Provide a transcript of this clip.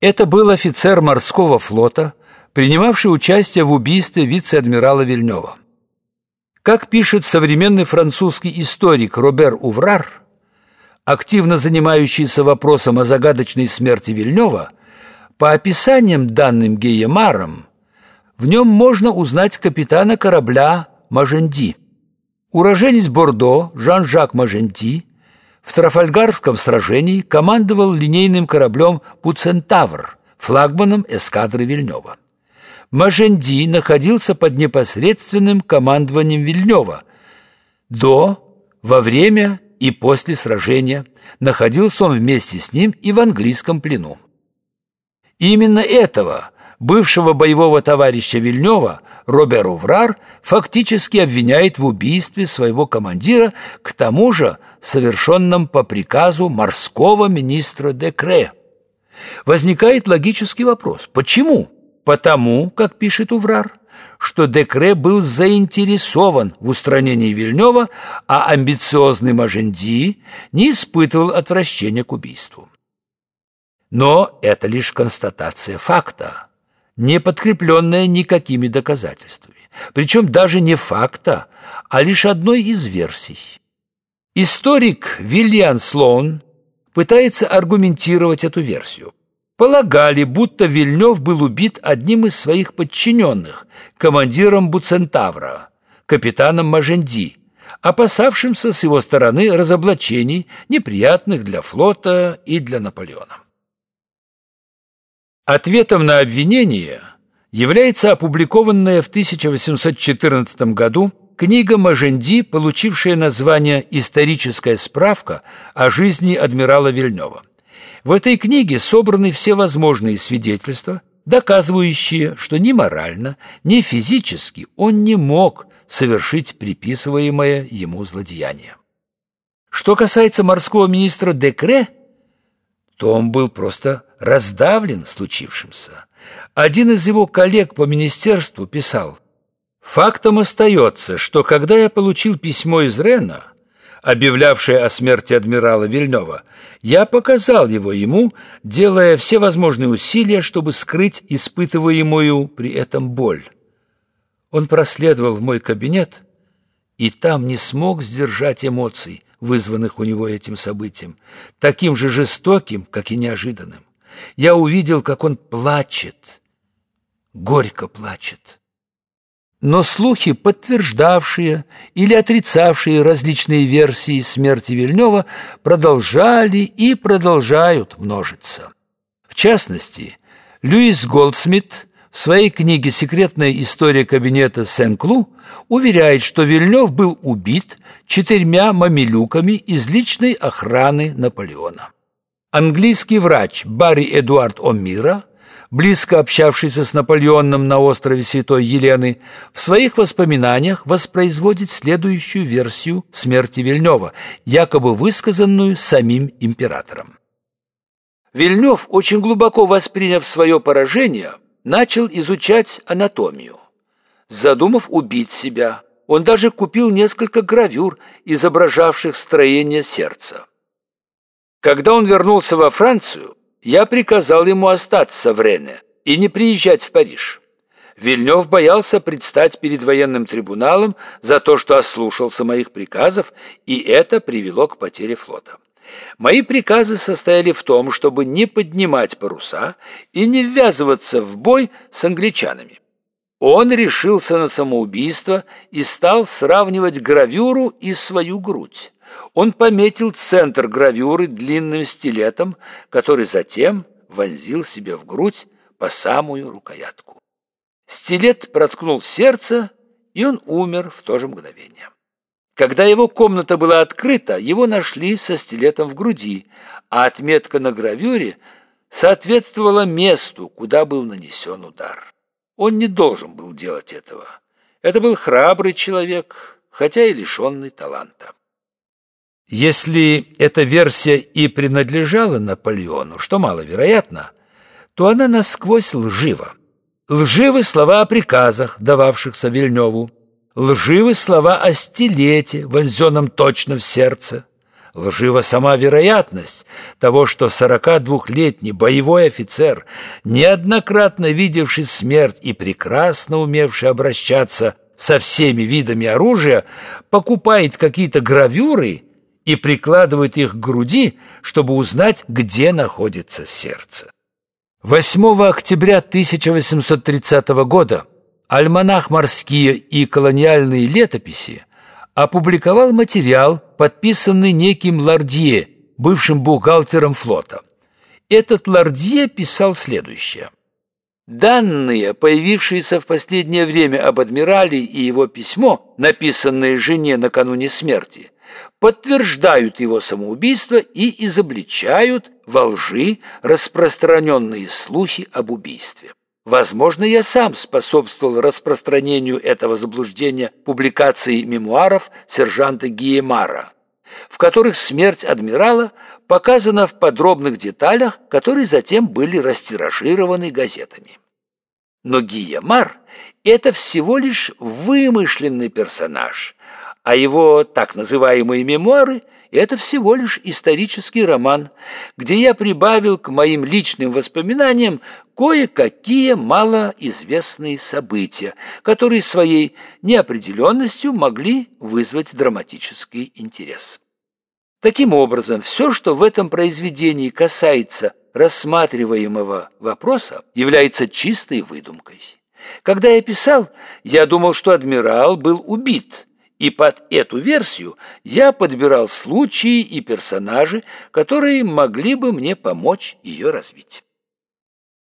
Это был офицер морского флота, принимавший участие в убийстве вице-адмирала Вильнева. Как пишет современный французский историк Робер Уврар, активно занимающийся вопросом о загадочной смерти Вильнева, по описаниям, данным Гейемаром, в нем можно узнать капитана корабля Маженди. Уроженец Бордо Жан-Жак Маженди в Трафальгарском сражении командовал линейным кораблем «Пуцентавр», флагманом эскадры Вильнева. Маженди находился под непосредственным командованием Вильнева. До, во время и после сражения находился он вместе с ним и в английском плену. Именно этого, бывшего боевого товарища Вильнева, Робер Уврар фактически обвиняет в убийстве своего командира, к тому же совершенном по приказу морского министра Декре. Возникает логический вопрос – почему? Потому, как пишет Уврар, что Декре был заинтересован в устранении Вильнева, а амбициозный Маженди не испытывал отвращения к убийству. Но это лишь констатация факта, не подкрепленная никакими доказательствами. Причем даже не факта, а лишь одной из версий. Историк Вильян Слоун пытается аргументировать эту версию полагали, будто Вильнев был убит одним из своих подчиненных, командиром Буцентавра, капитаном Маженди, опасавшимся с его стороны разоблачений, неприятных для флота и для Наполеона. Ответом на обвинение является опубликованная в 1814 году книга Маженди, получившая название «Историческая справка о жизни адмирала Вильнева». В этой книге собраны все возможные свидетельства, доказывающие, что ни морально, ни физически он не мог совершить приписываемое ему злодеяние. Что касается морского министра Декре, то он был просто раздавлен случившимся. Один из его коллег по министерству писал, «Фактом остается, что когда я получил письмо из Рена, объявлявшее о смерти адмирала Вильнева, я показал его ему, делая все возможные усилия, чтобы скрыть испытываемую при этом боль. Он проследовал в мой кабинет и там не смог сдержать эмоций, вызванных у него этим событием, таким же жестоким, как и неожиданным. Я увидел, как он плачет, горько плачет. Но слухи, подтверждавшие или отрицавшие различные версии смерти Вильнева, продолжали и продолжают множиться. В частности, Льюис Голдсмит в своей книге «Секретная история кабинета Сен-Клу» уверяет, что Вильнев был убит четырьмя мамилюками из личной охраны Наполеона. Английский врач Барри Эдуард О'Мира близко общавшийся с Наполеоном на острове Святой Елены, в своих воспоминаниях воспроизводит следующую версию смерти Вильнева, якобы высказанную самим императором. Вильнев, очень глубоко восприняв свое поражение, начал изучать анатомию. Задумав убить себя, он даже купил несколько гравюр, изображавших строение сердца. Когда он вернулся во Францию, я приказал ему остаться в Рене и не приезжать в Париж. Вильнев боялся предстать перед военным трибуналом за то, что ослушался моих приказов, и это привело к потере флота. Мои приказы состояли в том, чтобы не поднимать паруса и не ввязываться в бой с англичанами. Он решился на самоубийство и стал сравнивать гравюру и свою грудь. Он пометил центр гравюры длинным стилетом, который затем вонзил себе в грудь по самую рукоятку. Стилет проткнул сердце, и он умер в то же мгновение. Когда его комната была открыта, его нашли со стилетом в груди, а отметка на гравюре соответствовала месту, куда был нанесен удар. Он не должен был делать этого. Это был храбрый человек, хотя и лишенный таланта. Если эта версия и принадлежала Наполеону, что маловероятно, то она насквозь лжива. Лживы слова о приказах, дававшихся Вильневу, лживы слова о стилете, вонзенном точно в сердце, Лжива сама вероятность того, что 42-летний боевой офицер, неоднократно видевший смерть и прекрасно умевший обращаться со всеми видами оружия, покупает какие-то гравюры и прикладывает их к груди, чтобы узнать, где находится сердце. 8 октября 1830 года альманах «Морские и колониальные летописи» опубликовал материал, подписанный неким Лардье, бывшим бухгалтером флота. Этот Лардье писал следующее. Данные, появившиеся в последнее время об адмирале и его письмо, написанное жене накануне смерти, подтверждают его самоубийство и изобличают во лжи распространенные слухи об убийстве. Возможно, я сам способствовал распространению этого заблуждения публикацией мемуаров сержанта Гиемара, в которых смерть адмирала показана в подробных деталях, которые затем были растиражированы газетами. Но Гиемар – это всего лишь вымышленный персонаж, а его так называемые мемуары – это всего лишь исторический роман, где я прибавил к моим личным воспоминаниям кое-какие малоизвестные события, которые своей неопределенностью могли вызвать драматический интерес. Таким образом, все, что в этом произведении касается рассматриваемого вопроса, является чистой выдумкой. Когда я писал, я думал, что адмирал был убит – и под эту версию я подбирал случаи и персонажи, которые могли бы мне помочь ее развить.